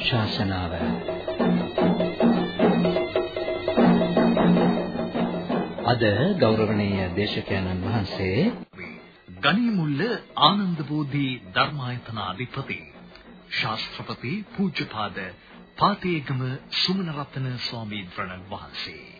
ධර්මානුශාසනාව අද ගෞරවනීය දේශකයන්න් වහන්සේ ගණිමුල්ල ආනන්ද බෝධි ධර්මායතනාධිපති ශාස්ත්‍රපති පූජ්‍යපාද පාතේගම සුමනරත්න ස්වාමීන් වහන්සේ.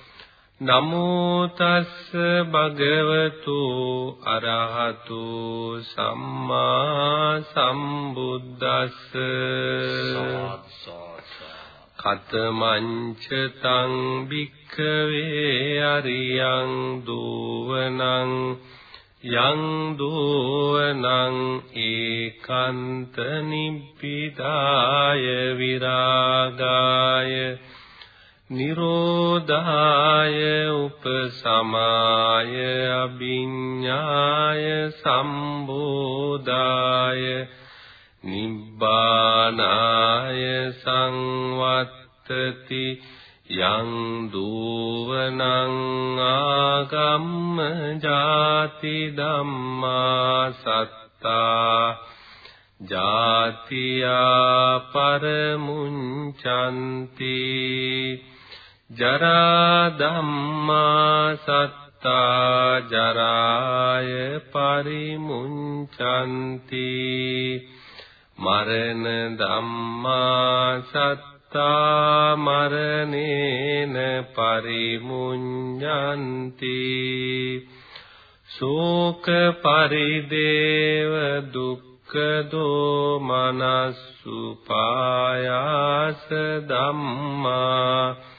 නමෝ තස් භගවතු අරහතු සම්මා සම්බුද්දස්ස කතමංච තං භික්ඛවේ අරියං දෝවනං යං දෝවනං ඒකාන්ත නිබ්බිදාය විරාගාය නිරෝධාය උපසමාය අභිඤ්ඤාය සම්බෝධාය නිබ්බානාය සංවත්තති යං දූවනං ආගම්ම ජාති ධම්මා සත්තා ජාතියා පරමුංචන්ති ජරා ධම්මා සත්තා ජරාය පරිමුංචන්ති මරණ ධම්මා සත්තා මරණේන පරිමුඤ්ඤන්ති ශෝක පරිදේව දුක්ඛ දෝමනස්සුපායාස ධම්මා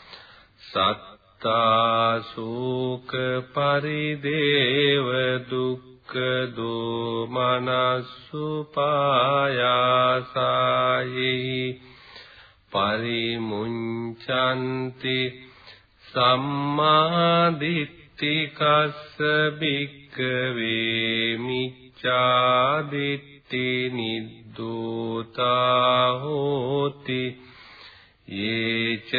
සත්තා ශෝක පරිදේව දුක්ඛ දුක්ඛ දෝමනස්සුපායාසයි පරිමුංචන්ති සම්මාදිට්ඨිකස්ස බික්කවේ මිච්ඡාදිට්ඨි නිද්දෝතා හෝති යේච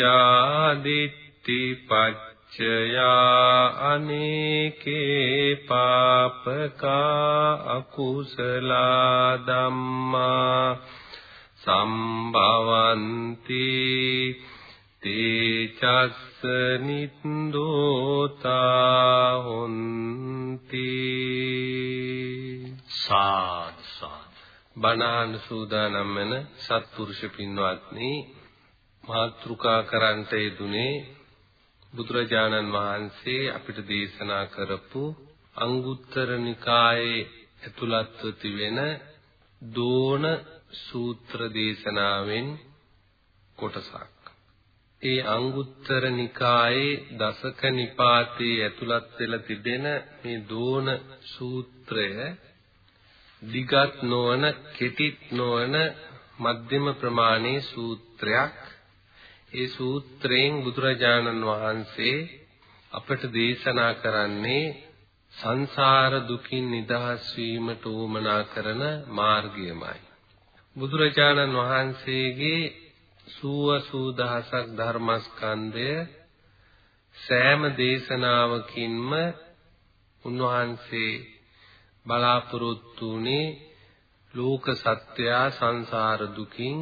මිච්ඡාදිට්ඨි පච්ච චයා අනේකේ පාපකා අකුසලා ධම්මා සම්භවಂತಿ තේචස්ස නින්දෝතා හොಂತಿ සාද සාද බණහන් සූදානම් වෙන සත්පුරුෂ පින්වත්නි මාත්‍රුකා කරන්ට යෙදුනේ බුදුරජාණන් වහන්සේ අපිට දේශනා කරපු අංගුත්තර නිකායේ ඇතුළත්ව තිබෙන දෝන සූත්‍ර දේශනාවෙන් කොටසක්. ඒ අංගුත්තර නිකායේ දසක නිපාතේ ඇතුළත් වෙලා තිබෙන මේ දෝන සූත්‍රය දිගත් නොවන කෙටිත් නොවන මධ්‍යම ප්‍රමාණයේ සූත්‍රයක් ඒ සූත්‍රයෙන් බුදුරජාණන් වහන්සේ අපට දේශනා කරන්නේ සංසාර දුකින් නිදහස් වීමට උවමනා කරන මාර්ගයමයි. බුදුරජාණන් වහන්සේගේ සූව සූදහසක් ධර්මස්කන්ධය සෑම දේශනාවකින්ම උන්වහන්සේ බලාපොරොත්තු වුණේ ලෝක සත්‍යය සංසාර දුකින්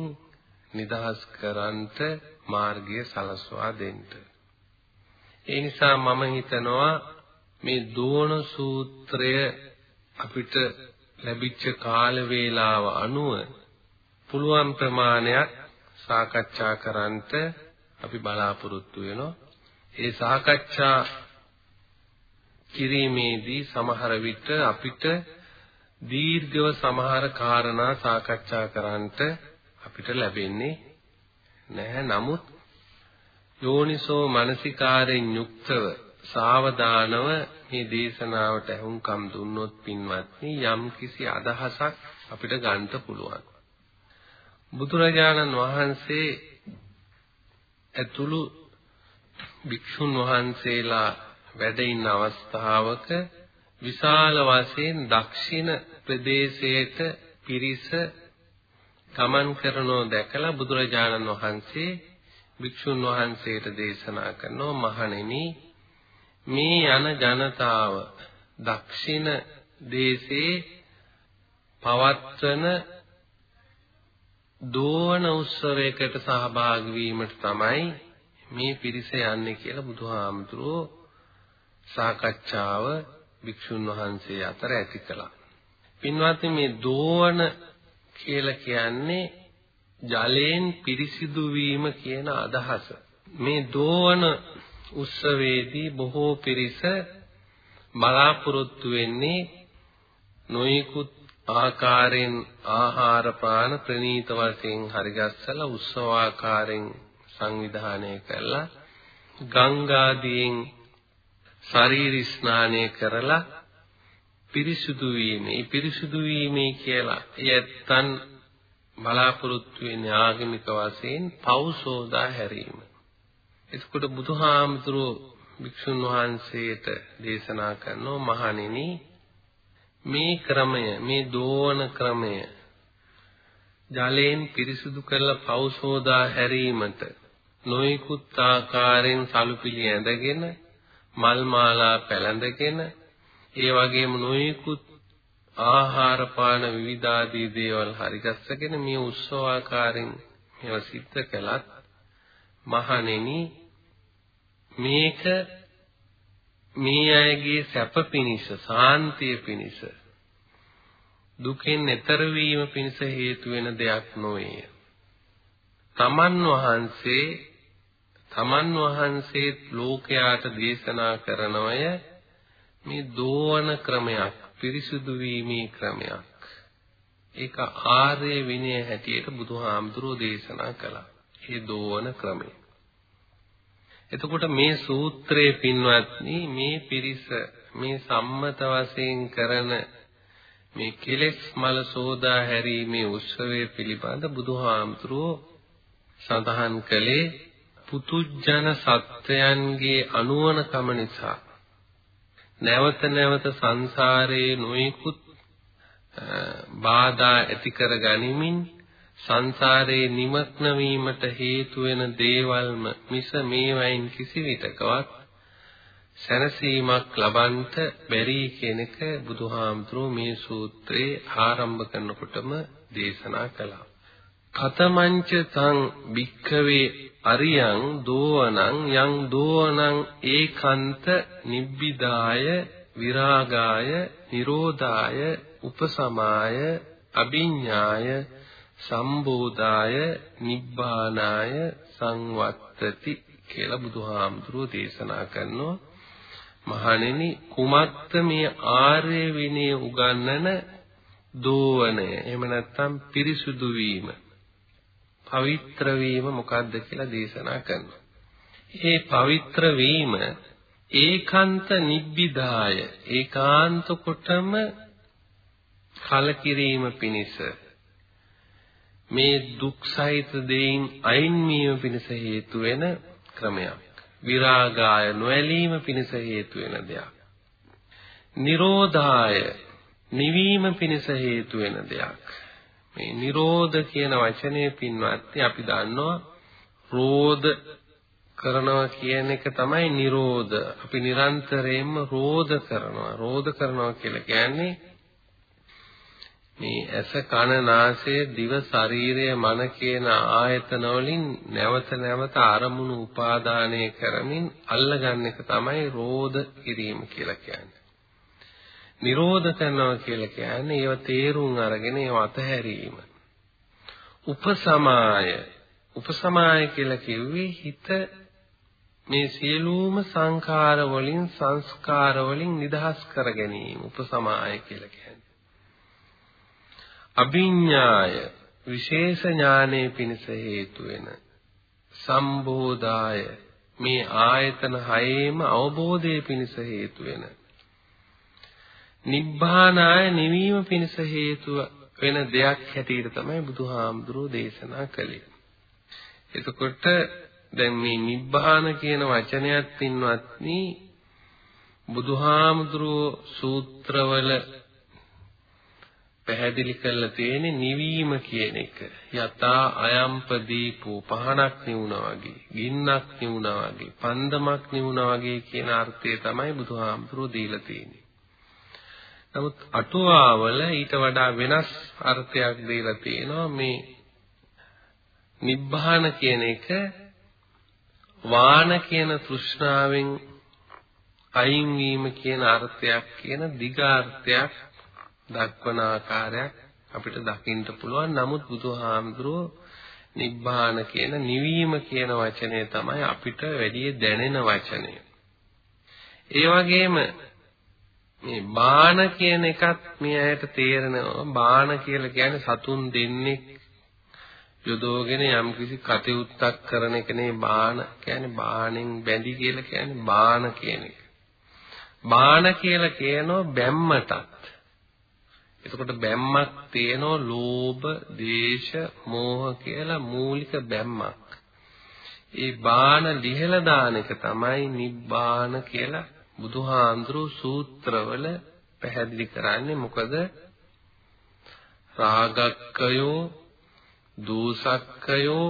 නිදහස් කරන්ට මාර්ගය සලස්වා දෙන්න. ඒ නිසා මම හිතනවා මේ දෝණ සූත්‍රය අපිට ලැබිච්ච කාල වේලාව අනුව පුළුවන් ප්‍රමාණයක් සාකච්ඡා කරන්නට අපි බලාපොරොත්තු වෙනවා. ඒ සාකච්ඡා කිරීමේදී සමහර විට අපිට දීර්ඝව සමහර කාරණා සාකච්ඡා කරන්නට අපිට ලැබෙන්නේ නැහැ. නමුත් යෝනිසෝ මනසිකාරයෙන් යුක්තව සාවධානව මේ දේශනාවට ඇහුම්කම් දුන්නොත් පින්වත්නි යම් කිසි අදහසක් අපිට ගන්න පුළුවන්. බුදුරජාණන් වහන්සේ ඇතුළු භික්ෂුන් වහන්සේලා වැඩ ඉන්න අවස්ථාවක විශාල වශයෙන් දක්ෂිණ ප්‍රදේශයට පිරිස ගමන් කරනෝ දැකලා බුදුරජාණන් වහන්සේ භික්ෂුන් වහන්සේට දේශනා කරනවා මහණෙනි මේ යන ජනතාව දක්ෂිණ දේශේ පවත්වන දෝවන උත්සවයකට සහභාගී වීමට තමයි මේ පිරිස යන්නේ කියලා බුදුහාමුදුරුවෝ සාකච්ඡාව භික්ෂුන් වහන්සේ අතර ඇති කළා. පින්වත්නි මේ දෝවන කියලා කියන්නේ ජලයෙන් පිරිසිදු වීම කියන අදහස. මේ දෝවන උත්සවයේදී බොහෝ පිරිස බලාපොරොත්තු වෙන්නේ නොයෙකුත් ආකාරයෙන් ආහාර පාන ප්‍රනීත වශයෙන් හරිගස්සලා උත්සවාකාරයෙන් සංවිධානය කරලා ගංගාදියෙන් ශරීර ස්නානය කරලා පිරිසුදු වීමේ පිරිසුදු වීමේ කියලා යැත්තන් බලාපොරොත්තු වෙන්නේ ආගමික වශයෙන් පෞසෝදා හැරීම. එතකොට බුදුහාමුදුරුවෝ භික්ෂුන් වහන්සේට දේශනා කරනවා මහණෙනි මේ ක්‍රමය මේ දෝවන ක්‍රමය ජලයෙන් පිරිසුදු කරලා පෞසෝදා හැරීමට නොයෙකුත් ආකාරයෙන් සලුපිලි ඇඳගෙන මල් මාලා පැලඳගෙන ඒ වගේම නොයෙකුත් ආහාර පාන විවිධාදී දේවල් හරිගස්සගෙන මේ උත්සවාකාරයෙන් මේවා සිද්ධ කළත් මහණෙනි මේක මේ අයගේ සැප පිණිස සාන්තිය පිණිස දුකෙන් එතර වීම පිණිස හේතු වෙන දෙයක් නොවේ. තමන් වහන්සේ තමන් වහන්සේ ලෝකයාට දේශනා කරනවය මේ දෝවන ක්‍රමයක් පිරිසුදු වීමේ ක්‍රමයක්. ඒක ආර්ය විනය හැටියට බුදුහාමුදුරෝ දේශනා කළා. ඒ දෝවන ක්‍රමය. එතකොට මේ සූත්‍රයේ පින්වත්නි මේ පිරිස මේ සම්මත වශයෙන් කරන මේ කෙලෙස් මල සෝදා හැරීමේ උත්සවය පිළිබඳ බුදුහාමුදුරුවෝ සඳහන් කළේ පුතුජන සත්වයන්ගේ අනුවණකම නිසා නැවත නැවත සංසාරයේ නොයෙකුත් බාධා ඇති කර ගනිමින් සංසාරේ නිමග්න වීමට හේතු වෙන දේවල්ම මිස මේවයින් කිසිවිටකවත් සැනසීමක් ලබන්ට බැරි කෙනක බුදුහාමුදුරුවෝ මේ සූත්‍රයේ ආරම්භ කරනකොටම දේශනා කළා. කතමංච තං භික්ඛවේ අරියං දෝවනං යං දෝවනං ඒකාන්ත නිබ්බිදාය විරාගාය නිරෝධාය උපසමාය අභිඤ්ඤාය සම්බෝධාය නිබ්බානාය සංවත්තති කියලා බුදුහාමුදුරුවෝ දේශනා කරනවා. මහණෙනි කුමක්ද මේ ආර්ය විනය උගන්වන දෝවනය? එහෙම නැත්නම් පිරිසුදු වීම. පවිත්‍ර වීම මොකක්ද කියලා දේශනා කරනවා. මේ පවිත්‍ර වීම ඒකාන්ත නිබ්බිදාය ඒකාන්ත කොටම කලකිරීම පිණිස මේ දුක් සහිත දෙයින් අයින් වීම පිණිස හේතු වෙන ක්‍රමයක්. විරාගාය නොඇලීම පිණිස හේතු වෙන දෙයක්. නිරෝධාය නිවීම පිණිස හේතු වෙන දෙයක්. මේ නිරෝධ කියන වචනේ පින්වත්නි අපි දන්නවා රෝධ කරනවා කියන එක තමයි නිරෝධ. අපි නිරන්තරයෙන්ම රෝධ කරනවා. රෝධ කරනවා කියලා කියන්නේ මේ ඇස කන නාසය දිව ශරීරය මන කියන ආයතන වලින් නැවත නැවත අරමුණු උපාදානය කරමින් අල්ලගන්න එක තමයි රෝධ කිරීම කියලා කියන්නේ. නිරෝධ කරනවා කියලා කියන්නේ ඒව තේරුම් අරගෙන ඒව අතහැරීම. උපසමාය උපසමාය කියලා කිව්වේ හිත මේ සියලුම සංඛාර වලින් සංස්කාර වලින් නිදහස් කර ගැනීම උපසමාය කියලා කියන්නේ. අභිඥාය විශේෂ ඥානයේ පිණිස හේතු වෙන සම්බෝධාය මේ ආයතන හයේම අවබෝධයේ පිණිස හේතු වෙන නිබ්බානාය නිවීම පිණිස හේතුව වෙන දෙයක් හැටියට තමයි බුදුහාමුදුරෝ දේශනා කළේ. එතකොට දැන් මේ නිබ්බාන කියන වචනයත් පින්වත්නි බුදුහාමුදුරුවෝ සූත්‍රවල පැහැදිලි කරලා තියෙන්නේ නිවීම කියන එක. යතා අයම්පදීපෝ පහනක් නිවුණා වගේ, ගින්නක් නිවුණා වගේ, පන්දමක් නිවුණා වගේ කියන අර්ථය තමයි බුදුහාමුදුරුවෝ දීලා තියෙන්නේ. නමුත් අටුවාවල ඊට වඩා වෙනස් අර්ථයක් දීලා තියෙනවා මේ නිබ්බාන කියන එක වාන කියන තෘෂ්ණාවෙන් අයින් වීම කියන අර්ථයක් කියන දිගාර්ථයක් දක්වන ආකාරයක් අපිට දකින්න පුළුවන්. නමුත් බුදුහාමුදුරුවෝ නිබ්බාන කියන නිවීම කියන වචනය තමයි අපිට වැඩි දැනෙන වචනය. ඒ වගේම මේ බාන කියන එකත් මේ ඇයට තේරෙනවා. බාන කියලා කියන්නේ සතුන් දෙන්නේ යොදවගෙන යම්කිසි කටයුත්තක් කරන එකනේ බාන කියන්නේ බාණෙන් බැඳි කියලා කියන්නේ බාන කියන එක. බාන කියලා කියනෝ බැම්මටත්. එතකොට බැම්මක් තියෙනෝ ලෝභ, දේශ, මෝහ කියලා මූලික බැම්මක්. ඒ බාන ලිහලා දාන එක තමයි නිබ්බාන කියලා බුදුහාඳුරු සූත්‍රවල පැහැදිලි කරන්නේ මොකද රාගක්කයෝ දූසක්කයෝ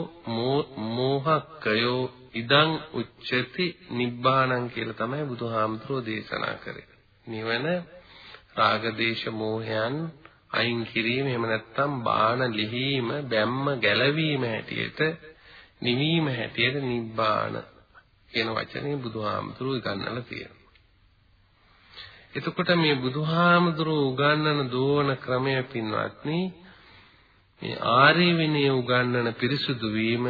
මෝහක්කයෝ ඉදං උච්චති නිබ්බාණං කියලා තමයි බුදුහාමුදුරෝ දේශනා කරේ. නිවන රාග දේශ මොහයන් අයින් කිරීම එහෙම නැත්නම් බාණ ලිහීම බැම්ම ගැලවීම හැටියට නිවීම හැටියට නිබ්බාණ කියන වචනේ බුදුහාමුදුරෝ ඉගන්නලා තියෙනවා. එතකොට මේ බුදුහාමුදුරෝ උගන්වන දෝන ක්‍රමය පින්වත්නි මේ ආර්ය විනය උගන්වන පිරිසුදු වීම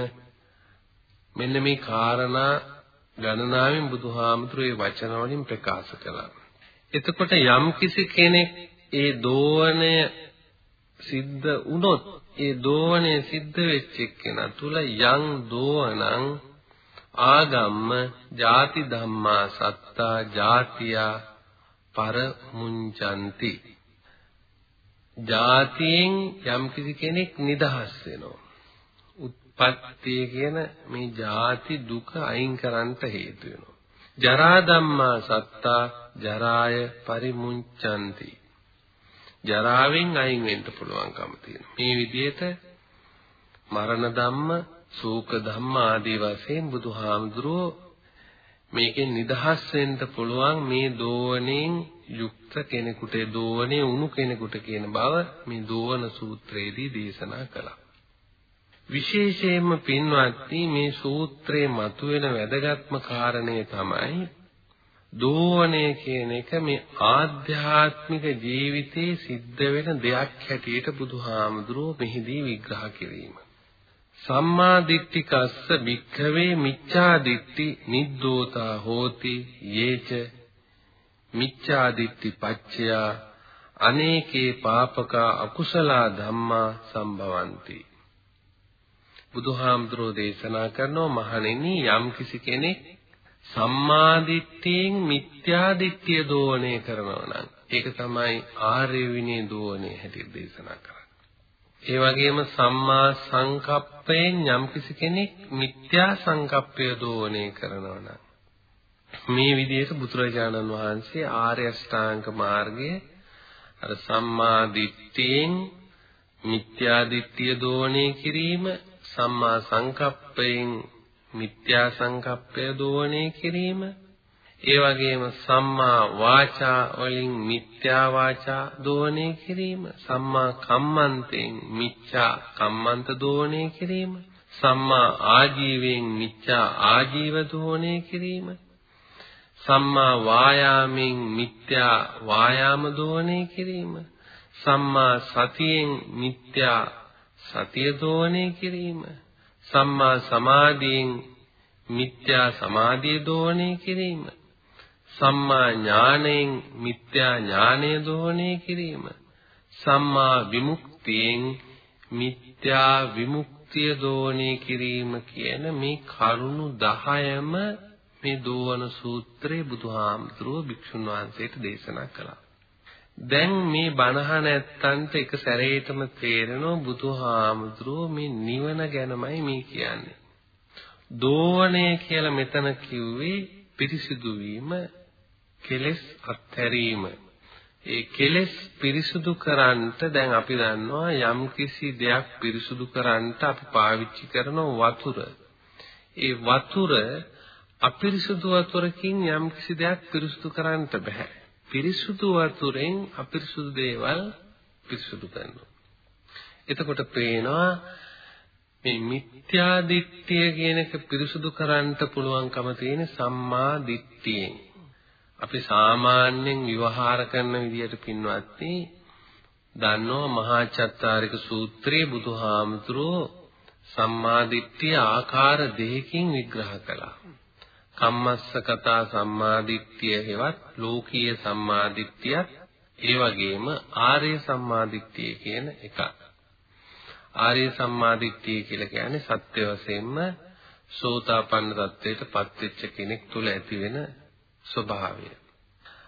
මෙන්න මේ කාරණා ගණනාවෙන් බුදුහාමුදුරේ වචන වලින් ප්‍රකාශ කළා. එතකොට යම් කිසි කෙනෙක් ඒ දෝවණය සිද්ධ වුණොත් ඒ දෝවණය සිද්ධ වෙච්ච කෙනා තුල යං දෝවණං ආගම්ම ಜಾති ධම්මා සත්තා ಜಾතියා පරමුංචಂತಿ. ජාතියෙන් යම්කිසි කෙනෙක් නිදහස් වෙනවා. උත්පත්තිය කියන මේ ජාති දුක අයින් කරන්නට හේතු වෙනවා. ජරා ධම්මා සත්තා ජරාය පරිමුංචಂತಿ. ජරාවෙන් අයින් වෙන්න පුළුවන්කම තියෙනවා. මේ විදිහට මරණ ධම්ම ශෝක ධම්ම ආදී වශයෙන් බුදුහාමුදුරුවෝ මේකෙන් නිදහස් වෙන්න පුළුවන් මේ දෝවණෙන් යුක්ත කෙනෙකුට දෝවණේ උණු කෙනෙකුට කියන බව මේ දෝවන සූත්‍රයේදී දේශනා කළා. විශේෂයෙන්ම පින්වත්නි මේ සූත්‍රයේ මතුවෙන වැදගත්ම කාරණය තමයි දෝවණය කියන එක මේ ආධ්‍යාත්මික ජීවිතයේ සිද්ධ වෙන දෙයක් හැටියට බුදුහාමුදුරුවෝ මෙහිදී විග්‍රහ කිරීම. සම්මා දිට්ඨිකස්ස භික්ඛවේ මිච්ඡා දිට්ඨි නිද්දෝතා හෝති යේච මිච්ඡා දිට්ඨි පච්චයා අනේකේ පාපක අකුසල ධම්මා සම්භවಂತಿ බුදුහාමුදුරෝ දේශනා කරනවා මහණෙනි යම් කිසි කෙනෙක් සම්මාදිට්ඨියෙන් මිත්‍යාදිට්ඨිය දෝවණය කරනවා නම් ඒක තමයි ආර්ය විනය දෝවණය හැටියට දේශනා කරන්නේ. ඒ වගේම සම්මා සංකප්පයෙන් යම් කිසි කෙනෙක් මිත්‍යා සංකප්පය දෝවණය කරනවා නම් මේ විදිහට බුදුරජාණන් වහන්සේ ආර්ය අෂ්ටාංග මාර්ගයේ අර සම්මා දිට්ඨියෙන් මිත්‍යා දිට්ඨිය දෝවණය කිරීම සම්මා සංකප්පයෙන් මිත්‍යා සංකප්පය දෝවණය කිරීම ඒ වගේම සම්මා වාචා වලින් මිත්‍යා වාචා දෝවණය කිරීම සම්මා කම්මන්තෙන් මිච්ඡා කම්මන්ත දෝවණය කිරීම සම්මා ආජීවයෙන් මිච්ඡා ආජීව දෝවණය කිරීම සම්මා වායාමෙන් මිත්‍යා වායාම දෝවණය කිරීම සම්මා සතියෙන් මිත්‍යා සතිය දෝවණය කිරීම සම්මා සමාධියෙන් මිත්‍යා සමාධිය දෝවණය කිරීම සම්මා ඥාණයෙන් මිත්‍යා ඥානය දෝවණය කිරීම සම්මා විමුක්තියෙන් මිත්‍යා විමුක්තිය දෝවණය කිරීම කියන මේ කරුණු 10ම මේ දෝවන සූත්‍රයේ බුදුහාමුදුරුවෝ භික්ෂුන් වහන්සේට දේශනා කළා. දැන් මේ බණහන ඇත්තන්ට එක සැරේටම තේරෙනවා බුදුහාමුදුරුවෝ මේ නිවන ගැනමයි මේ කියන්නේ. දෝවණය කියලා මෙතන කිව්වේ පිරිසිදු වීම කෙලෙස් අත්හැරීම ඒ කෙලෙස් පිරිසුදු කරන්නට දැන් අපි දන්නවා යම් කිසි දෙයක් පිරිසුදු කරන්නට අපි පාවිච්චි කරන වතුර. ඒ වතුර අපිරිසුදු වතුරකින් යම් කිසි දෙයක් පිරිසුදු කරන්නට බෑ. පිරිසුදු වතුරෙන් අපිරිසුදු දේවල් පිරිසුදු කරනවා. එතකොට පේනවා මේ මිත්‍යා දිට්ඨිය කියන එක පිරිසුදු කරන්නට පුළුවන්කම තියෙන සම්මා දිට්ඨියෙන්. අපි සාමාන්‍යයෙන් විවහාර කරන විදියට පින්වත්නි දන්නවා මහා චත්තාරික සූත්‍රයේ බුදුහාමුදුරෝ සම්මා දිට්ඨිය ආකාර දෙකකින් විග්‍රහ කළා. කම්මස්ස කතා සම්මා දිට්ඨිය හෙවත් ලෝකීය සම්මා දිට්ඨිය ඒ වගේම ආර්ය සම්මා දිට්ඨිය කියන එකක්. ආර්ය සම්මා දිට්ඨිය කියලා කියන්නේ සත්‍ය වශයෙන්ම සෝතාපන්න තත්වයට පත්වෙච්ච කෙනෙක් තුල ඇති වෙන ස්වභාවය.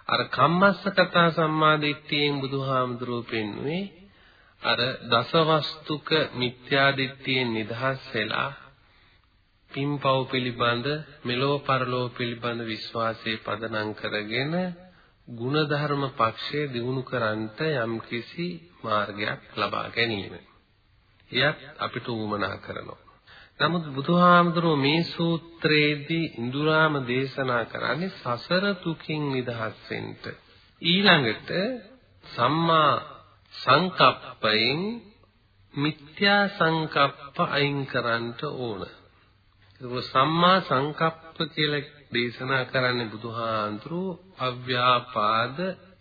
අර කම්මස්සකත සම්මාදිට්ඨියෙන් බුදුහාමුදුරුවෝ පෙන්වුවේ අර දසවස්තුක මිත්‍යාදිට්ඨියෙන් නිදහස් වෙලා පින්පව් පිළිබඳ මෙලෝ පරලෝ පිළිබඳ විශ්වාසයේ පදනම් කරගෙන ಗುಣධර්ම පක්ෂය දිනු කරන්නට යම්කිසි මාර්ගයක් ලබා ගැනීම. එයත් අපිට උවමනා කරනවා. නමුත් බුදුහාමුදුරුවෝ මේ සූත්‍රයේදී ඉඳුරාම දේශනා කරන්නේ සසර දුකින් නිදහස් වෙන්න. ඊළඟට සම්මා සංකප්පයෙන් මිත්‍යා සංකප්ප අයින් කරන්නට ඕන. ඒක සම්මා සංකප්ප කියලා දේශනා කරන්නේ බුදුහාඳුරු අව්‍යාපාද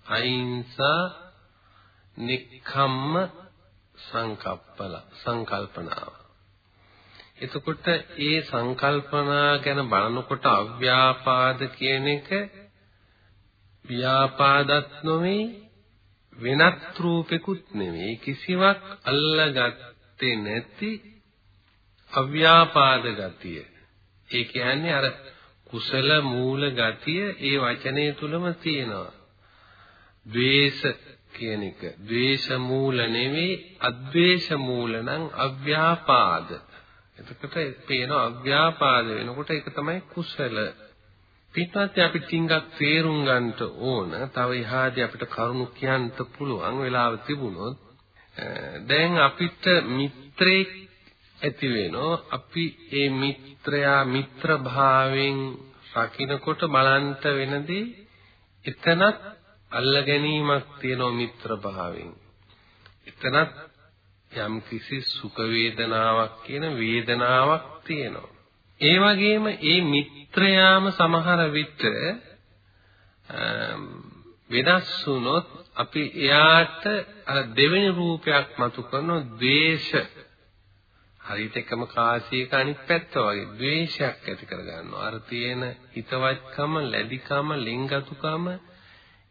අහිංසා නික්ඛම්ම සංකප්පල සංකල්පනාව. එතකොට ඒ සංකල්පනා ගැන බලනකොට අව්‍යාපාද කියන එක ව්‍යාපාදත් නොවේ වෙනත් රූපෙකුත් නෙවෙයි කිසිවක් අල්ලගත්තේ නැති අව්‍යාපාද ගතිය. ඒ කියන්නේ අර කුසල මූල ගතිය ඒ වචනේ තුලම තියෙනවා. ද්වේෂ කියන එක. ද්වේෂ මූල නෙවෙයි අද්වේෂ මූල නම් අව්‍යාපාද. එතකොට පේනවා අව්‍යාපාද වෙනකොට ඒක තමයි කුසල. පිටත් අපි ටිකක් තේරුම් ගන්නට ඕන. තව එහාදී අපිට කරුණු කියන්න පුළුවන් වෙලාව තිබුණොත් දැන් අපිට මිත්‍රෙක් ඇති වෙනවා. අපි ඒ මිත්‍රයා මිත්‍ර භාවයෙන් රකින්නකොට බලන්ට වෙනදී එතනත් අල්ල ගැනීමක් තියෙනවා මිත්‍ර භාවයෙන්. එතනත් යම් කිසි සුඛ වේදනාවක් කියන වේදනාවක් තියෙනවා. ඒ වගේම ඒ මිත්‍රයාම සමහර විට වෙනස් වුණොත් අපි එයාට අර දෙවෙනි රූපයක් මතු කරන ද්වේෂ හරියට එකම කාසියක අනිත් පැත්ත වගේ ද්වේෂයක් ඇති කර ගන්නවා. අර තියෙන හිතවත්කම, ලැබිකම, ලිංගතුකම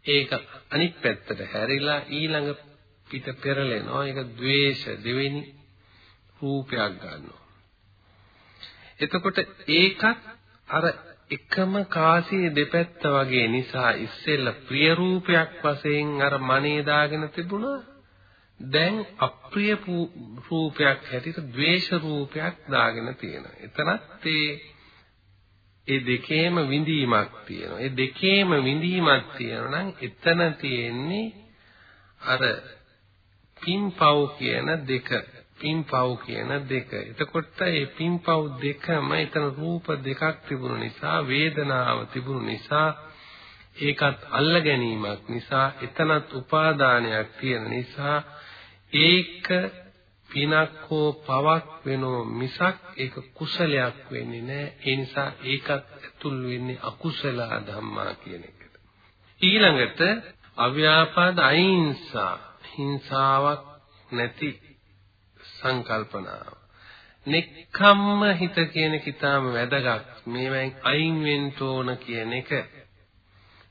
ඒක අනිත් පැත්තට හැරිලා ඊළඟ පිට පෙරලෙනවා. ඒක ද්වේෂ දෙවෙනි රූපයක් ගන්නවා. එතකොට ඒකත් අර එකම කාසියේ දෙපැත්ත වගේ නිසා ඉස්සෙල්ලා ප්‍රිය රූපයක් වශයෙන් අර මනේ දාගෙන තිබුණා. දැන් අප්‍රිය රූපයක් හැටියට ද්වේෂ රූපයක් දාගෙන තියෙනවා. එතනත් ඒ ඒ දෙකේම විඳීමක් තියෙනවා. ඒ දෙකේම විඳීමක් තියෙනවා නම් එතන තියෙන්නේ අර පින්පව් කියන දෙක. පින්පව් කියන දෙක. එතකොට මේ පින්පව් දෙකම එතන රූප දෙකක් තිබුණු නිසා වේදනාව තිබුණු නිසා ඒකත් අල්ල ගැනීමක් නිසා එතනත් උපාදානයක් තියෙන නිසා ඒක පිනක් හෝ පවක් වෙනෝ මිසක් ඒක කුසලයක් වෙන්නේ නැහැ. ඒ නිසා ඒකත් ඇතුල් වෙන්නේ අකුසල ධම්මා කියන එකට. ඊළඟට අව්‍යාපාද අහිංසා හිංසාවක් නැති සංකල්පනාව. නෙක්ඛම්ම හිත කියන කිතාම වැදගත්. මේවෙන් අයින් වෙන්න ඕන කියන එක.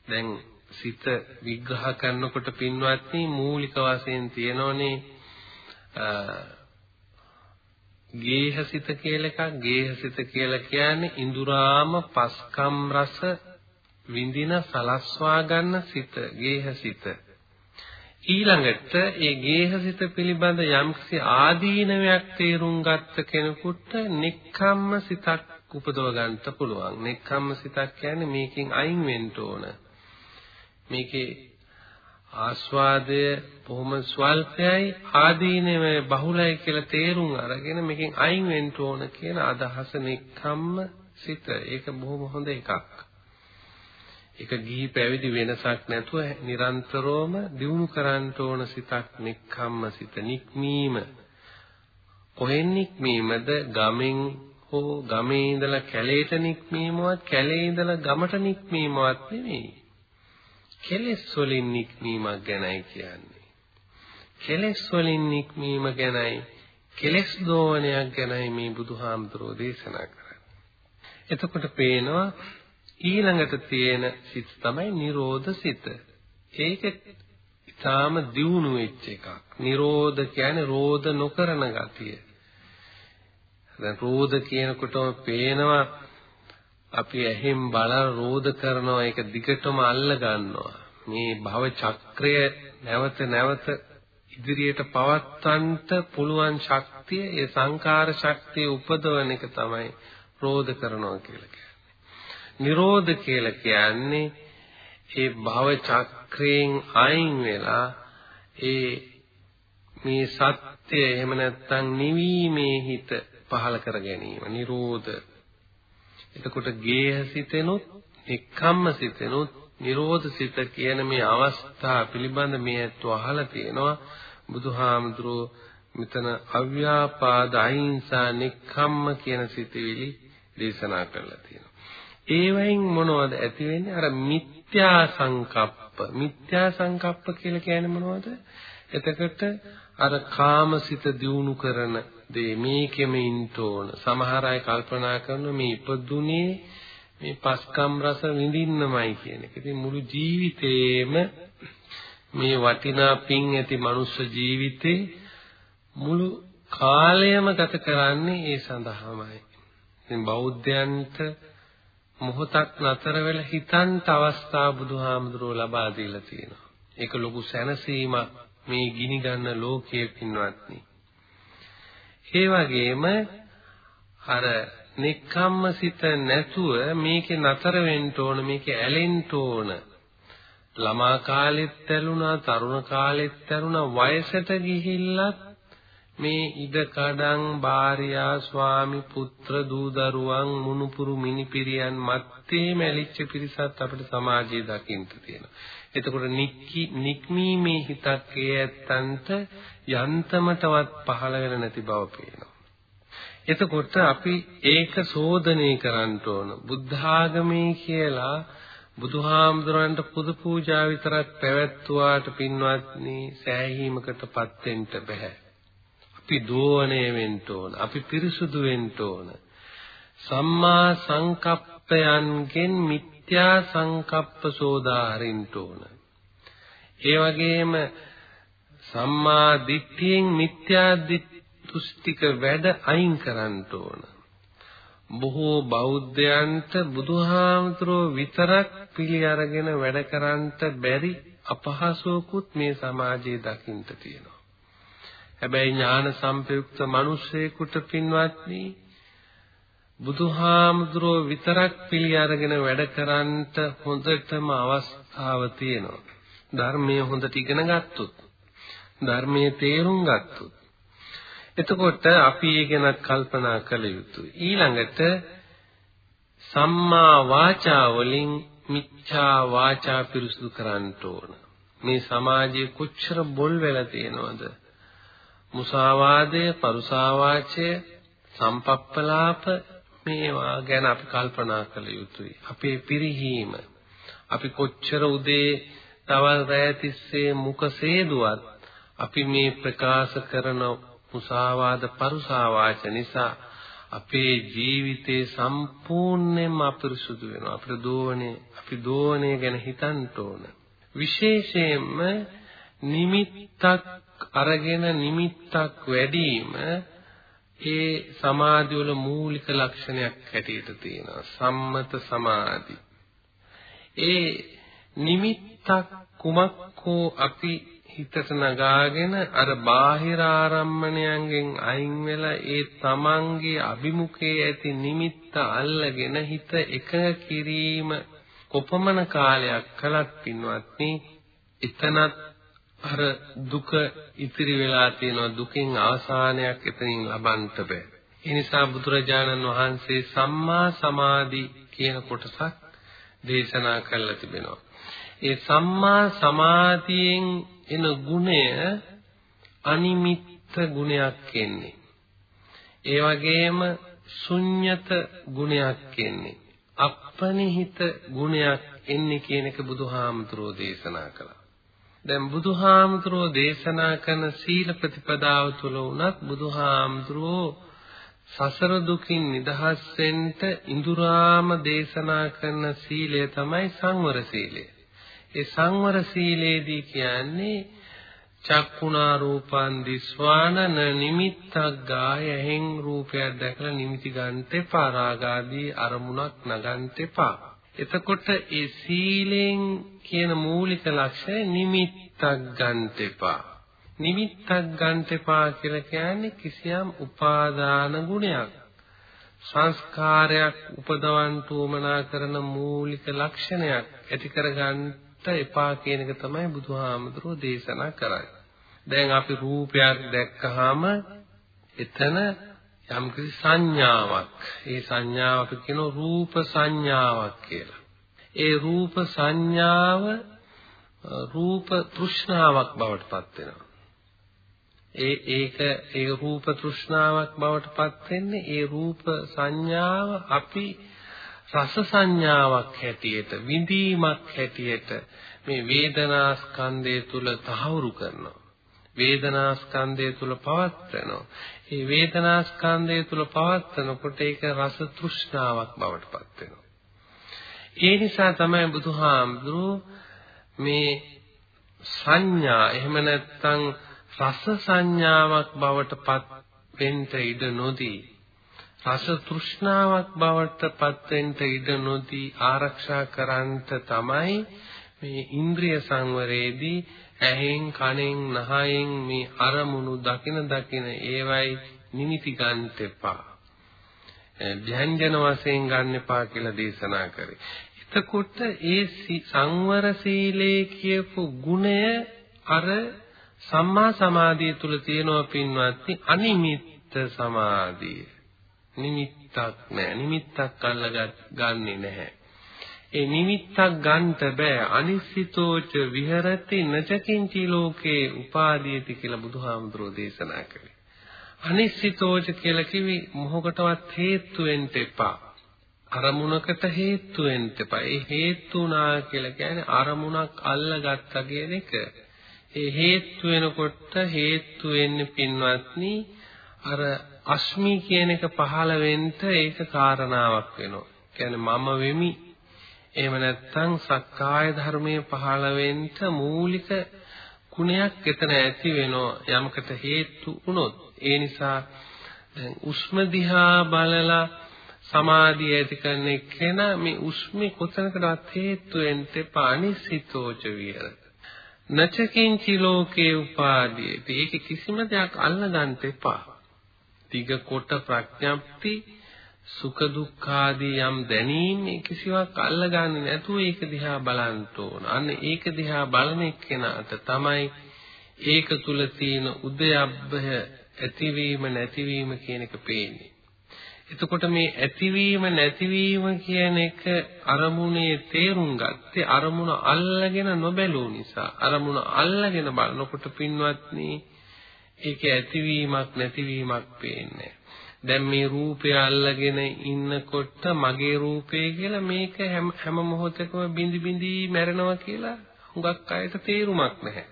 දැන් සිත විග්‍රහ කරනකොට පින්වත්නි මූලික වශයෙන් තියෙනෝනේ ගේහසිත කියලා එකක් ගේහසිත කියලා කියන්නේ ඉඳුරාම පස්කම් රස විඳින සලස්වා ගන්න සිත ගේහසිත ඊළඟට ඒ ගේහසිත පිළිබඳ යම්කිසි ආදීනවයක් තේරුම් ගත්ත කෙනෙකුට නික්කම්ම සිතක් උපදව ගන්නට පුළුවන්. නික්කම්ම සිතක් කියන්නේ මේකෙන් අයින් වෙන්න ඕන. මේකේ ආස්වාදය බොහොම ස්වල්පයයි ආදීනව බහුලයි කියලා තේරුම් අරගෙන මේකෙන් අයින් වෙන්න ඕන කියන අදහස නික්කම්ම සිත. ඒක බොහොම හොඳ එකක්. ඒක ගිහි පැවිදි වෙනසක් නැතුව නිරන්තරවම දියුණු කරන්න ඕන සිතක් නික්කම්ම සිත නික්මීම. කොහෙන් නික්මීමද ගමෙන් හෝ ගමේ ඉඳලා කැලේට නික්මීමවත් කැලේ ඉඳලා ගමට නික්මීමවත් නෙමෙයි. කෙලෙස් වලින් නික්මීමක් ගැනයි කියන්නේ. කෙලෙස් වලින් නික්මීම ගැනයි කෙලෙස් දෝවනයක් ගැනයි මේ බුදුහාමුදුරෝ දේශනා කරන්නේ. එතකොට පේනවා ඊළඟට තියෙන සිත් තමයි නිරෝධ සිත. ඒක ඊටාම දියුණු වෙච්ච එකක්. නිරෝධ කියන්නේ රෝධ නොකරන ගතිය. දැන් රෝධ කියනකොටම පේනවා අපි ඇහෙන් බලන රෝධ කරනවා ඒක දිගටම අල්ල ගන්නවා. මේ භව චක්‍රය නැවත නැවත ඉදිරියට පවත්වන්නට පුළුවන් ශක්තිය ඒ සංකාර ශක්තිය උපදවන එක තමයි රෝධ කරනවා කියලා කියන්නේ. නිරෝධ කියලා කියන්නේ ඒ භව චක්‍රයෙන් අයින් වෙලා ඒ මේ සත්‍ය එහෙම නැත්නම් නිවීමේ හිත පහල කර ගැනීම නිරෝධ එතකොට ගේහසිතෙනුත් එක්කම්ම සිතෙනුත් නිරෝධ සිත කියන මේ අවස්ථා පිළිබඳ මේ ඇත්තෝ අහලා තියෙනවා බුදුහාමුදුරුවෝ මෙතන අව්‍යාපාද අහිංසා නික්කම්ම කියන සිතවිලි දේශනා කරලා තියෙනවා. ඒවයින් මොනවද ඇති වෙන්නේ? අර මිත්‍යා සංකප්ප. මිත්‍යා සංකප්ප කියලා කියන්නේ මොනවද? එතකොට අර කාමසිත දියුණු කරන දේ මේකෙම ඉන්න ඕන. සමහර අය කල්පනා කරනවා මේ ඉපදුනේ මේ පස්කම් රස විඳින්නමයි කියන එක. ඉතින් මුළු ජීවිතේම මේ වටිනා පින් ඇති මනුස්ස ජීවිතේ මුළු කාලයම ගත කරන්නේ ඒ සඳහාමයි. ඉතින් බෞද්ධයන්ට මොහොතක් නතර වෙලා හිතන්ට අවස්ථාව බුදුහාමුදුරුවෝ ලබා දීලා තියෙනවා. ඒක ලොකු සැනසීමක් මේ ගිනි ගන්න ලෝකයේ පින්වත්නි. ඒ වගේම අර නික්කම්ම සිත නැතුව මේකේ නතර වෙන්න ඕන මේකේ ඇලෙන්න ඕන. ළමා කාලෙත් ඇලුනා තරුණ කාලෙත් ඇලුනා වයසට ගිහිල්ලත් මේ ඉඩ කඩන් භාර්යා ස්වාමි පුත්‍ර දූ දරුවන් මුණුපුරු මිනිපිරියන් මැත්තේ මැලිච්ච පිරිසත් අපිට සමාජයේ දකින්න තියෙනවා. එතකොට නික්කි නික්මීමේ හිතක් ඒ ඇත්තන්ට යන්තමටවත් පහළ වෙල නැති බව පේනවා. එතකොට අපි ඒක සෝදනය කරන්න ඕන. බුද්ධ ආගමේ කියලා බුදුහාමුදුරන්ට පුද පූජා විතරක් පැවැත්වුවාට පින්වත්නි සෑහීමකටපත් වෙන්න බෑ. අපි දෝවණය වෙන්න ඕන. අපි පිරිසුදු වෙන්න ඕන. සම්මා සංකප්පයන්ගෙන් මිත්‍යා සංකප්ප සෝදා හරින්න ඕන. ඒ වගේම සම්මා දිට්ඨියෙන් මිත්‍යා දෘෂ්ටික වැඩ අයින් කරන්න ඕන. බොහෝ බෞද්ධයන්ට බුදුහාමුදුරුව විතරක් පිළි අරගෙන වැඩ කරන්නට බැරි අපහසුකුත් මේ සමාජයේ දකින්න තියෙනවා. හැබැයි ඥාන සම්පයුක්ත මිනිස්සෙකුට පින්වත්නි බුදුහාමුදුරුව විතරක් පිළි අරගෙන වැඩ කරන්නට හොඳටම අවස්ථාව තියෙනවා. ධර්මයේ හොඳට ඉගෙන ගත්තොත් ධර්මයේ තේරුම් ගත්තොත් එතකොට අපි ඒ ගැන කල්පනා කළ යුතුයි. ඊළඟට සම්මා වාචා වලින් මිච්ඡා වාචා පිරිසුදු කරන්න ඕන. මේ සමාජයේ කොච්චර බොල් වෙලා තියෙනවද? මුසාවාදය, පරුසාවාචය, සම්පප්පලාප මේවා ගැන අපි කල්පනා කළ යුතුයි. අපේ පිරිහීම අපි කොච්චර උදේ තවල් රැය තිස්සේ මුඛ සේදුවත් අපි මේ ප්‍රකාශ කරන මුසාවාද පරුසාවාච නිසා අපේ ජීවිතේ සම්පූර්ණයෙන්ම අපිරිසුදු වෙනවා. අපිට දෝවනේ අපි දෝවනේ ගැන හිතන්න ඕන. විශේෂයෙන්ම නිමිත්තක් අරගෙන නිමිත්තක් වැඩිම ඒ සමාධි වල මූලික ලක්ෂණයක් හැටියට තියෙනවා සම්මත සමාධි. ඒ නිමිත්තක් කුමක් හෝ අපි හිතට නගාගෙන අර බාහිර ආරම්මණයන්ගෙන් අයින් වෙලා ඒ තමන්ගේ අභිමුඛයේ ඇති නිමිත්ත අල්ලගෙන හිත එකඟ කිරීම කොපමණ කාලයක් කලත් පින්වත්නි එතනත් අර දුක ඉතිරි වෙලා තියෙනවා දුකෙන් අවසානයක් එතනින් ලබන්න බෑ. ඒ නිසා බුදුරජාණන් වහන්සේ සම්මා සමාධි කියන කොටසක් දේශනා කළා තිබෙනවා. ඒ සම්මා සමාධියෙන් එන ගුණය අනිමිත්ත ගුණයක් කියන්නේ. ඒ වගේම ශුන්්‍යත ගුණයක් එන්නේ. අපනිහිත ගුණයක් එන්නේ කියන එක බුදුහාමුදුරෝ දේශනා කළා. දැන් බුදුහාමුදුරෝ දේශනා කරන සීල ප්‍රතිපදාව තුළ උනත් බුදුහාමුදුරෝ සසර දුකින් නිදහස් වෙන්න ඉඳුරාම දේශනා කරන සීලය තමයි සංවර සීලය. ඒ සංවර සීලේදී කියන්නේ චක්කුණා රූපං දිස්වානන නිමිත්තක් ගාය ඇහෙන් රූපයක් දැකලා නිමිති ගන්නට එපා රාගාදී අරමුණක් නගන්නට එපා එතකොට ඒ සීලෙන් කියන මූලික ලක්ෂණය නිමිත්තක් ගන්නට එපා. නිමිත්තක් ගන්නට එපා කියලා කියන්නේ කිසියම් උපාදාන ගුණයක්. සංස්කාරයක් උපදවන්න උවමනා කරන මූලික ලක්ෂණයක් ඇති කරගන්නට එපා කියන එක තමයි බුදුහාමුදුරෝ දේශනා කරන්නේ. දැන් අපි රූපයක් දැක්කහම එතන යම්කිසි සංඥාවක් ඒ සංඥාව අපි කියන රූප සංඥාවක් කියලා. ඒ රූප සංඥාව රූප තෘෂ්ණාවක් බවට පත් වෙනවා. ඒ ඒක ඒ රූප තෘෂ්ණාවක් බවට පත් වෙන්නේ ඒ රූප සංඥාව අපි රස සංඥාවක් හැටියට විඳීමක් හැටියට මේ වේදනා ස්කන්ධය තුල තහවුරු කරනවා. වේදනා ස්කන්ධය තුල පවත්වනවා. මේ වේදනා ස්කන්ධය තුල පවත්වනකොට ඒක රස තෘෂ්ණාවක් බවට පත් වෙනවා. ඒ නිසා තමයි බුදුහාමුදුරුවෝ මේ සංඥා එහෙම නැත්නම් රස සංඥාවක් බවට පත් වෙන්න ඉඩ නොදී රස තෘෂ්ණාවක් බවට පත් වෙන්න ඉඩ නොදී ආරක්ෂා කරන්නට තමයි මේ ඉන්ද්‍රිය සංවරයේදී ඇහෙන් කනෙන් නහයෙන් මේ අරමුණු දකින දකින ඒවයි නිමිති ගන්න එපා. ව්‍යංජන වශයෙන් ගන්න එපා කියලා දේශනා කරේ. එතකොට ඒ සංවර සීලේ කියපු ගුණය අර සම්මා සමාධිය තුල තියෙනවා පින්වත්නි අනිමිත්ත සමාධිය. නිමිත්තක් නැහැ. නිමිත්තක් අල්ලගන්නේ නැහැ. ඒ නිමිත්තක් ගන්නට බෑ අනිසිතෝච විහෙරති නචකින්චි ලෝකේ උපාදීයති කියලා බුදුහාමුදුරෝ දේශනා කළේ. අනිසිතෝච කියලා කිවි මොහොකටවත් හේතු වෙන්න එපා. අරමුණකට හේතු වෙන්න එපා. ඒ හේතුනා කියලා කියන්නේ අරමුණක් අල්ලගත්තා කියන එක. ඒ හේතු වෙනකොට හේතු වෙන්නේ පින්වත්නි අර අස්මි කියන එක පහළ වෙන්න ඒක කාරණාවක් වෙනවා. කියන්නේ මම වෙමි එහෙම නැත්නම් සක්කාය ධර්මයේ පහළ වෙන්න මූලික ගුණයක් එතන ඇති වෙනවා යමකට හේතු වුණොත්. ඒ නිසා දැන් උස්ම දිහා බලලා සමාධිය ඇති කරන එක්කෙනා මේ උස්මේ කොතනකටවත් හේතු වෙන්න එපා අනිසිතෝච විහෙර නචකින්චි ලෝකේ උපාදී ඒක කිසිම දෙයක් අල්ලගන්න එපා. තිග කොට ප්‍රඥප්ති සුඛ දුක්ඛ ආදී යම් දැනීම් කිසිවක් අල්ලගන්නේ නැතුව ඒක දිහා බලන්න ඕන. අන්න ඒක දිහා බලන එක්කෙනාට තමයි ඒක තුල තියෙන උදයබ්බය ඇතිවීම නැතිවීම කියන එක පේන්නේ. එතකොට මේ ඇතිවීම නැතිවීම කියන එක අරමුණේ තේරුම් ගත්තේ අරමුණ අල්ලගෙන නොබැලූ නිසා. අරමුණ අල්ලගෙන බලනකොට පින්වත්නි ඒක ඇතිවීමක් නැතිවීමක් පේන්නේ දැන් මේ රූපය අල්ලගෙන ඉන්නකොට මගේ රූපය කියලා මේක හැම හැම මොහොතකම බිඳි බිඳි මැරෙනවා කියලා හුඟක් අයට තේරුමක් නැහැ.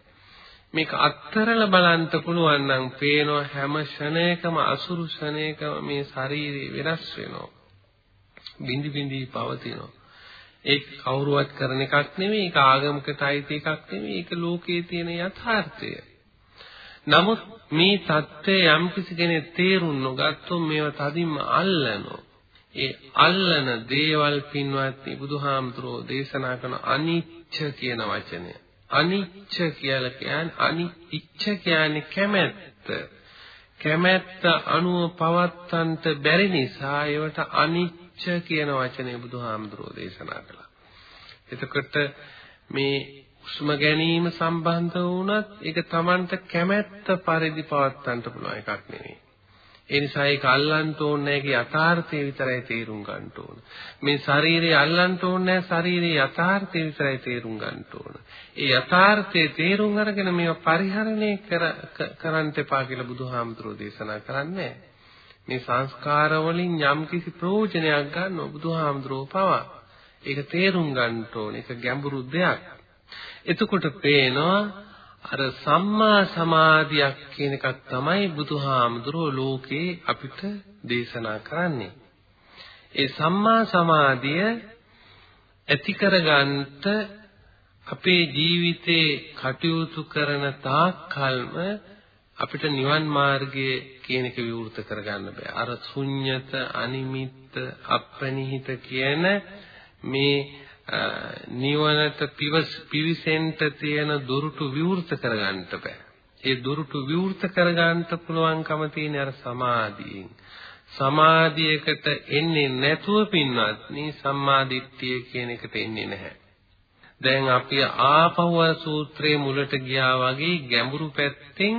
මේක අත්තරලා බලන්න පුළුවන් නම් පේනවා හැම ක්ෂණයකම අසුරු ක්ෂණයකම මේ ශරීරය වෙනස් වෙනවා. බිඳි බිඳි පවතිනවා. ඒක කවුරුවත් කරන එකක් නෙමෙයි ඒක ආගමකට අයිති එකක් නෙමෙයි ඒක ලෝකයේ තියෙන යථාර්ථය. නමුත් මේ தත්ත්වය යම්කිසි කෙනෙක් තේරුම් නොගත්තොත් මේවා තදින්ම අල්ලනවා. ඒ අල්ලන දේවල් පින්වත්නි බුදුහාමුදුරෝ දේශනා කරන අනිච්ච කියන වචනය. අනිච්ච කියලා කියන්නේ අනිච්ච කියන්නේ කැමැත්ත. කැමැත්ත අනුව පවත්තන්ට බැරි නිසා ඒවට අනිච්ච කියන වචනේ බුදුහාමුදුරෝ දේශනා කළා. එතකොට මේ හුස්ම ගැනීම සම්බන්ධ වුණත් ඒක Tamanට කැමැත්ත පරිදි පවත්වන්න පුළුවන් එකක් නෙවෙයි. ඒ නිසා ඒක අල්ලන්න ඕනේ නැහැ යථාර්ථය විතරයි තේරුම් ගන්න ඕන. මේ ශරීරය අල්ලන්න ඕනේ නැහැ ශරීරයේ යථාර්ථය විතරයි තේරුම් ගන්න ඕන. ඒ යථාර්ථය තේරුම් අරගෙන මේවා පරිහරණය කරන්න එපා කියලා බුදුහාමුදුරෝ දේශනා කරන්නේ මේ සංස්කාර වලින් යම්කිසි ප්‍රයෝජනයක් ගන්නව බුදුහාමුදුරෝ පවා. ඒක තේරුම් ගන්න ඕනේ. ඒක ගැඹුරු දෙයක්. එතකොට පේනවා අර සම්මා සමාධියක් කියන එකක් තමයි බුදුහාමුදුරුවෝ ලෝකේ අපිට දේශනා කරන්නේ. ඒ සම්මා සමාධිය ඇති කරගන්නට අපේ ජීවිතේ කටයුතු කරන තාක් කල්ම අපිට නිවන් මාර්ගය කියන එක විවෘත කරගන්න බෑ. අර ශුන්්‍යත, අනිමිත්ත, අප්‍රනිහිත කියන මේ නිවනට පිවිසෙන්න තියෙන දුරුටු විවෘත කරගන්න බෑ. ඒ දුරුටු විවෘත කරගන්න පුළුවන්කම තියෙන අර සමාධියෙන්. සමාධියකට එන්නේ නැතුව පින්වත් මේ සම්මාදිට්ඨිය කියන එකට එන්නේ නැහැ. දැන් අපි ආපහු සූත්‍රයේ මුලට ගියා වගේ ගැඹුරු පැත්තෙන්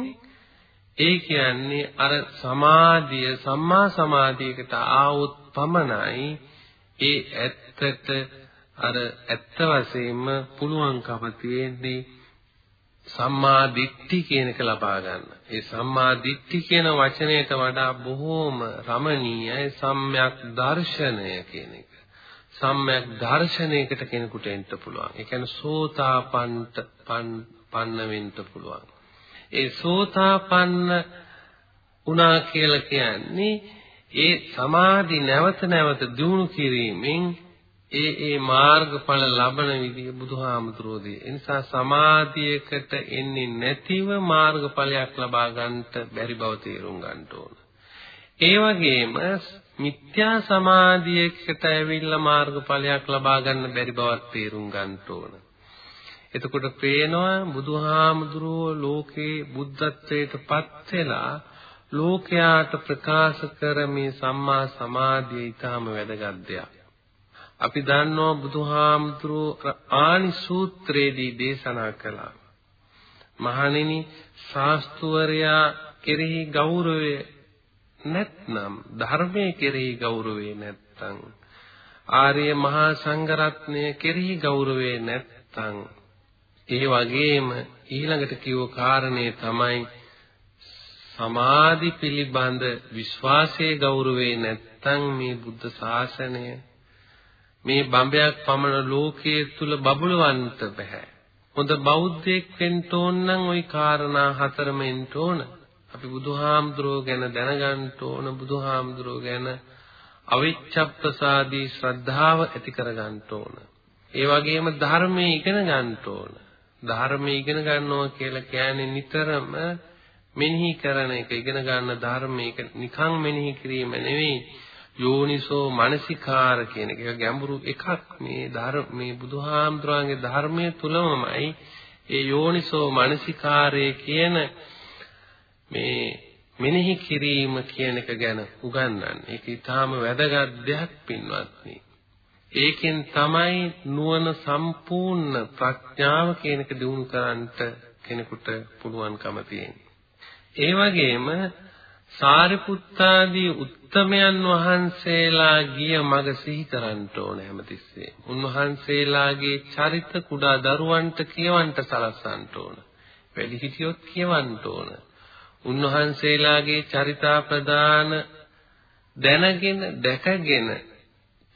ඒ කියන්නේ අර සමාධිය සම්මා සමාධියකට ආවොත් පමණයි ඒ ඇත්තට අර ඇත්ත වශයෙන්ම පුළුවන්කම තියෙන්නේ සම්මා දිට්ඨි කියන එක ලබා ගන්න. ඒ සම්මා දිට්ඨි කියන වචනයට වඩා බොහෝම රමණීයයි සම්‍යක් දර්ශනය කියන එක. සම්‍යක් දර්ශනයකට කෙනෙකුට එන්න පුළුවන්. ඒ කියන්නේ සෝතාපන්ත පන්න වෙන්න පුළුවන්. ඒ සෝතාපන්න උනා කියලා කියන්නේ ඒ සමාධි නැවත නැවත දියුණු කිරීමෙන් ඒ ඒ මාර්ගඵල ලබන විදිය බුදුහාමුදුරෝ දී. ඒ නිසා සමාධියකට එන්නේ නැතිව මාර්ගඵලයක් ලබා ගන්නට බැරි බව තේරුම් ගන්න ඕන. ඒ වගේම මිත්‍යා සමාධියකට ඇවිල්ලා මාර්ගඵලයක් ලබා ගන්න බැරි බවක් තේරුම් ගන්න ඕන. එතකොට පේනවා බුදුහාමුදුරුවෝ ලෝකේ බුද්ධත්වයට පත් වෙලා ලෝකයාට ප්‍රකාශ කර මේ සම්මා සමාධිය ඊටාම වැදගත් දෙයක්. අපි දන්නවා බුදුහාමුදුරුවෝ ආනි සූත්‍රයේදී දේශනා කළා. මහණෙනි ශාස්ත්‍රවරයා කෙරෙහි ගෞරවය නැත්නම් ධර්මයේ කෙරෙහි ගෞරවය නැත්නම් ආර්ය මහා සංඝරත්නය කෙරෙහි ගෞරවය නැත්නම් ඒ වගේම ඊළඟට කිව්ව කාරණේ තමයි සමාධි පිළිබඳ විශ්වාසයේ ගෞරවේ නැත්නම් මේ බුද්ධ ශාසනය මේ බඹයක් පමණ ලෝකයේ තුල බබලවන්නට බෑ. හොඳ බෞද්ධයෙක් වෙන්න ඕන නම් ওই කාරණා හතරම එන්න ඕන. අපි බුදුහාමුදුරුවෝ ගැන දැනගන්න ඕන බුදුහාමුදුරුවෝ ගැන අවිච්ඡප්පසාදී ශ්‍රද්ධාව ඇති කරගන්න ඕන. ඒ වගේම ධර්මයේ ඉගෙන ගන්න ඕන. ධර්මයේ ඉගෙන ගන්නවා කියලා කියන්නේ නිතරම මෙනෙහි කරන එක ඉගෙන ගන්න ධර්මයක නිකන් මෙනෙහි කිරීම නෙවෙයි යෝනිසෝ මනසිකාර කියන එක ගැඹුරු එකක් මේ ධර්ම මේ බුදුහාමුදුරන්ගේ ධර්මයේ තුලමයි ඒ යෝනිසෝ මනසිකාරය කියන මේ මෙනෙහි කිරීම කියන එක ගැන උගන්වන්නේ. ඒක ඊටාම වැදගත් දෙයක් පින්වත්නි. ඒකෙන් තමයි නුවණ සම්පූර්ණ ප්‍රඥාව කියන එක දිනු කරන්නට කෙනෙකුට පුළුවන්කම තියෙන්නේ. ඒ වගේම සාරිපුත්තාදී උත්තමයන් වහන්සේලා ගිය මඟ සිහි කරන්න ඕන හැමතිස්සේ. උන්වහන්සේලාගේ චරිත කුඩා දරුවන්ට කියවන්න සලස්වන්න ඕන. වැඩි හිටියොත් කියවන්න ඕන. උන්වහන්සේලාගේ චරිතා ප්‍රදාන දැනගෙන දැකගෙන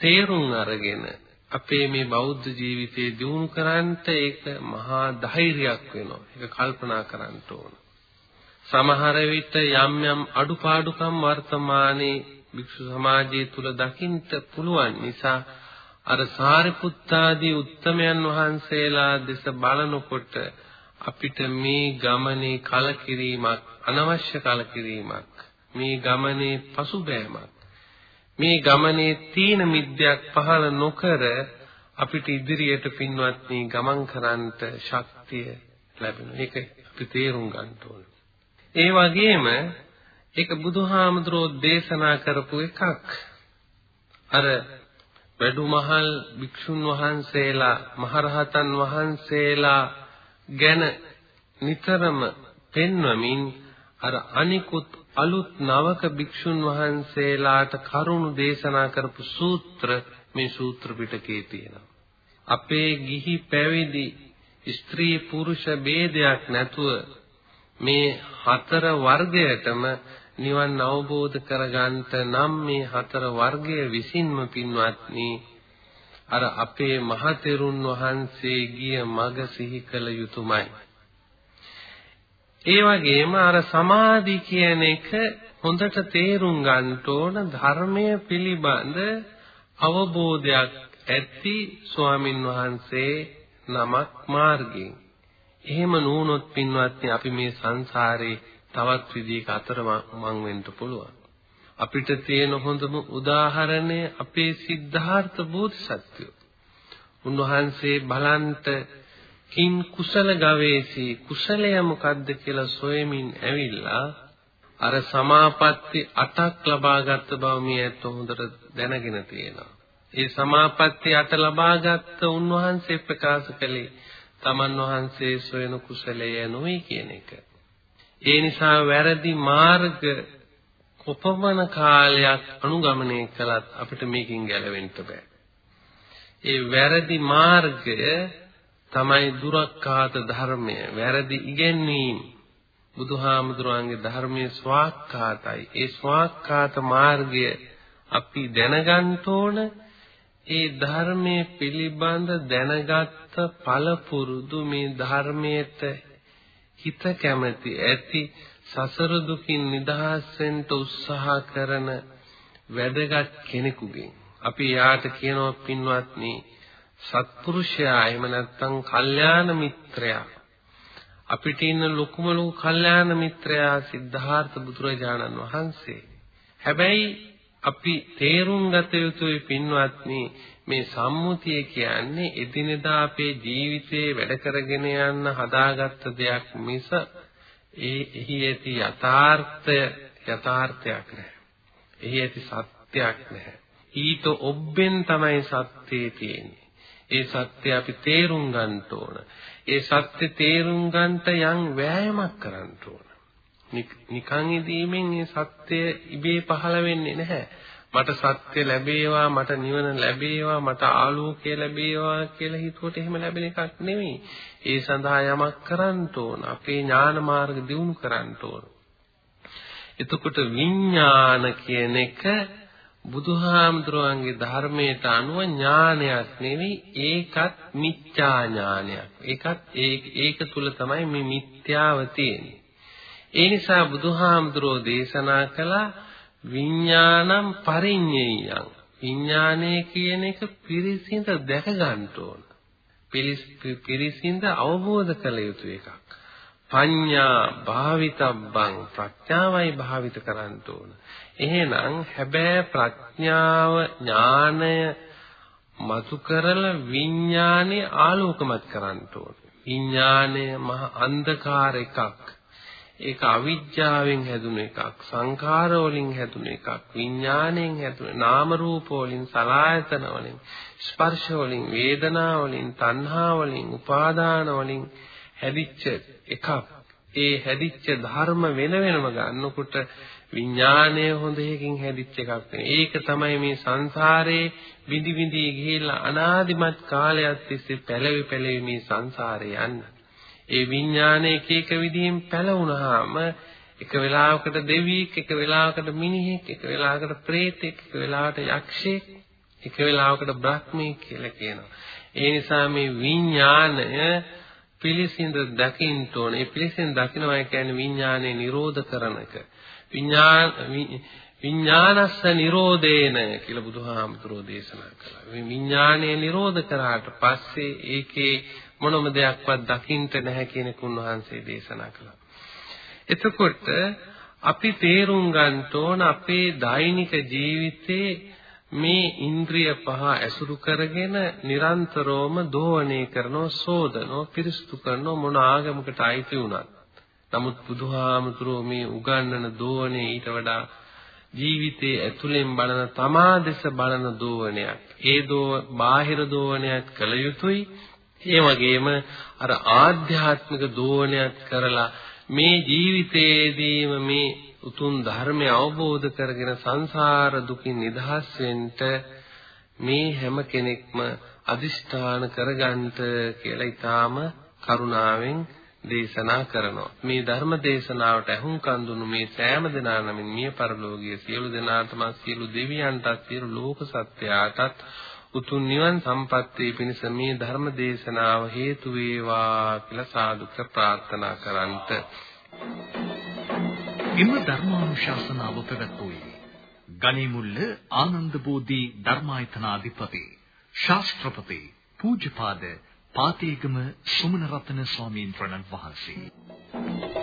තේරුම් අරගෙන අපේ මේ බෞද්ධ ජීවිතේ දියුණු කරන්නට ඒක මහා ධෛර්යයක් වෙනවා. ඒක කල්පනා කරන්න ඕන. සමහර විට යම් යම් අඩුපාඩුකම් වර්තමානයේ භික්ෂු සමාජය තුල දකින්න පුළුවන් නිසා අර සාරිපුත්තාදී උත්තමයන් වහන්සේලා දෙස බලනකොට අපිට මේ ගමනේ කලකිරීමක් අනවශ්‍ය කලකිරීමක් මේ ගමනේ පසුබෑමක් මේ ගමනේ තීන මිද්‍යක් පහළ නොකර අපිට ඉදිරියට පින්වත්නි ගමන් කරන්නට ශක්තිය ලැබෙනවා. ඒක අපි තේරුම් ගන්න ඕනේ. ඒ වගේම ඒක බුදුහාමුදුරෝ දේශනා කරපු එකක්. අර වැඩුමහල් භික්ෂුන් වහන්සේලා මහරහතන් වහන්සේලා ගැන නිතරම පෙන්වමින් අර අනිකුත් අලුත් නවක භික්ෂුන් වහන්සේලාට කරුණු දේශනා කරපු සූත්‍ර මේ සූත්‍ර පිටකේ තියෙනවා. අපේ ගිහි පැවිදි ස්ත්‍රී පුරුෂ ભેදයක් නැතුව මේ හතර වර්ගයටම නිවන් අවබෝධ කරගන්නට නම් මේ හතර වර්ගය විසින්ම පින්වත්නි අර අපේ මහතෙරුන් වහන්සේ ගිය මඟ සිහි කළ යුතුයමයි. ඒ වගේම අර සමාධි කියන එක හොඳට තේරුම් ගන්න ඕන ධර්මය පිළිබඳ අවබෝධයක් ඇති ස්වාමින් වහන්සේ නමක් මාර්ගයෙන්. එහෙම නුනොත් පින්වත්නි අපි මේ සංසාරේ තවත් විදිහක අතරමං වෙන්න පුළුවන්. අපිට තියෙන හොඳම උදාහරණය අපේ සිද්ධාර්ථ බෝධිසත්වයෝ. උන්වහන්සේ බලන්ට කිං කුසල ගවේෂී කුසලය මොකද්ද කියලා සොයමින් ඇවිල්ලා අර සමාපatti 8ක් ලබාගත් බව මේ ඇත්ත හොඳට දැනගෙන තියෙනවා. ඒ සමාපatti 8 ලබාගත් උන්වහන්සේ ප්‍රකාශ කළේ තමන් වහන්සේ සොයන කුසලය නොවේ කියන එක. ඒ නිසා වැරදි මාර්ග කොපමණ කාලයක් අනුගමනය කළත් අපිට මේකෙන් ගැලවෙන්න බෑ. ඒ වැරදි මාර්ගය තමයි දුරක්කාත ධර්මය. වැරදි ඉගැන්වීම බුදුහාමුදුරන්ගේ ධර්මයේ ස්වාක්කාතයි. ඒ ස්වාක්කාත මාර්ගය අපි දැනගන්න ඕන. ඒ ධර්මයේ පිළිබඳ දැනගත්ත පළපුරුදු මේ ධර්මයට හිත කැමැති ඇති සසර දුකින් නිදහස් වෙන්න උත්සාහ කරන වැදගත් කෙනෙකුගෙන්. අපි යාට කියනවා පින්වත්නි සත්පුරුෂයා එහෙම නැත්නම් කල්යාණ මිත්‍රයා. අපිට ඉන්න ලොකුම ලොකු කල්යාණ මිත්‍රයා සිද්ධාර්ථ බුදුරජාණන් වහන්සේ. හැබැයි අපි තේරුම් ගත යුතුයි පින්වත්නි මේ සම්මුතිය කියන්නේ එදිනෙදා අපේ ජීවිතේ වැඩ කරගෙන යන්න හදාගත්ත දෙයක් මිස ඒ එහි ඇති යථාර්ථය යථාර්ථයක් නැහැ. එහි ඇති සත්‍යයක් නැහැ. ඊට ඔබෙන් තමයි සත්‍යය තියෙන්නේ. ඒ සත්‍ය අපි තේරුම් ගන්න ඕන. ඒ සත්‍ය තේරුම් ගන්නට යම් වෑයමක් කරන්න ඕන. නිකන් ඉදීමෙන් ඒ සත්‍ය ඉබේ පහළ වෙන්නේ නැහැ. මට සත්‍ය ලැබේවා මට නිවන ලැබේවා මට ආලෝකය ලැබේවා කියලා හිතුවට එහෙම ලැබෙන එකක් නෙමෙයි. ඒ සඳහා යමක් කරන්න ඕන. අපේ ඥාන මාර්ග දියුණු කරන්න ඕන. එතකොට විඥාන කියන එක බුදුහාමුදුරන්ගේ ධර්මයට අනුව ඥානයක් නෙවෙයි ඒකත් මිත්‍යා ඥානයක්. ඒකත් ඒක තුල තමයි මේ මිත්‍යාව තියෙන්නේ. ඒ නිසා බුදුහාමුදුරෝ දේශනා කළා විඥානම් පරිඤ්ඤයං විඥානය කියන එක පිරිසිඳ දැක ගන්න ඕන. පිරිසිඳ අවබෝධ කළ යුතු එකක්. පඤ්ඤා භාවිතබ්බං ප්‍රඥාවයි භාවිත කරන්න ඕන. එහෙනම් හැබැයි ප්‍රඥාව ඥානය මතු කරලා විඥානේ ආලෝකමත් කරන්න ඕන. විඥානය මහ අන්ධකාර එකක්. ඒක අවිජ්ජාවෙන් හැදුන එකක් සංඛාර වලින් හැදුන එකක් විඥාණයෙන් හැදුන නාම රූප වලින් සලආයතන වලින් ස්පර්ශ වලින් වේදනා වලින් තණ්හා වලින් උපාදාන වලින් හැදිච්ච එකක්. ඒ හැදිච්ච ධර්ම වෙන වෙනම ගන්නකොට විඥාණය හොඳ එකකින් හැදිච්ච එකක් ඒක තමයි මේ සංසාරේ විඳි විඳි ගිහිල්ලා අනාදිමත් කාලයක් තිස්සේ පැලවි පැලවි මේ සංසාරේ යන්නේ. ඒ විඥානය එක එක විදිහෙන් පැලවුණාම එක වෙලාවකට දෙවියෙක් එක වෙලාවකට මිනිහෙක් එක වෙලාවකට ප්‍රේතෙක් එක වෙලාවකට යක්ෂයෙක් එක වෙලාවකට බ්‍රහ්මී කියලා කියනවා. ඒ නිසා මේ විඥානය පිළිසිඳ දකින්න ඕනේ. ඒ පිළිසිඳ දකින්නවා කියන්නේ විඥානේ නිරෝධ කරන එක. විඥාන විඥානස්ස නිරෝධේන කියලා බුදුහාමුදුරෝ දේශනා කළා. මේ විඥානය නිරෝධ කරාට පස්සේ ඒකේ මොනම දෙයක්වත් දකින්න නැහැ කියන කුණවහන්සේ දේශනා කළා. එතකොට අපි තේරුම් ගන්න ඕන අපේ දෛනික ජීවිතේ මේ ඉන්ද්‍රිය පහ ඇසුරු කරගෙන නිරන්තරවම දෝවණය කරනෝ සෝදනෝ පිරිසුදු කරනෝ මොන ආගමකට අයිති වුණත් නමුත් බුදුහාමුදුරුවෝ මේ උගන්වන දෝවණේ ඊට වඩා ජීවිතයේ ඇතුලෙන් බලන තමා දෙස බලන දෝවනයක්. ඒ දෝ බාහිර දෝවනයක් කළ යුතුයි. ඒ වගේම අර ආධ්‍යාත්මික දෝවනයක් කරලා මේ ජීවිතයේදීම මේ උතුම් ධර්මය අවබෝධ කරගෙන සංසාර දුකින් නිදහස් වෙන්න මේ හැම කෙනෙක්ම අදිෂ්ඨාන කරගන්නට කියලා ඊටාම කරුණාවෙන් දේශනා කරනවා. මේ ධර්ම දේශනාවට ඇහුම්කන් දුන්නු මේ සෑම දෙනා නමින් මිය පරලෝකීය සියලු දෙනාටම සියලු දෙවියන්ටත් සියලු ලෝක සත්‍යයටත් උතුම් නිවන් සම්පත්තිය පිණිස මේ ධර්ම දේශනාව හේතු වේවා කියලා සාදුක ප්‍රාර්ථනා කරන්ට. එම ධර්මානුශාසනාව පැවැත්වුවේ ගණිමුල්ල ආනන්ද බෝධි ධර්මායතනාධිපති ශාස්ත්‍රපති පූජ්‍යපාද පාතේගම සුමනරත්න ස්වාමීන් වහන්සේ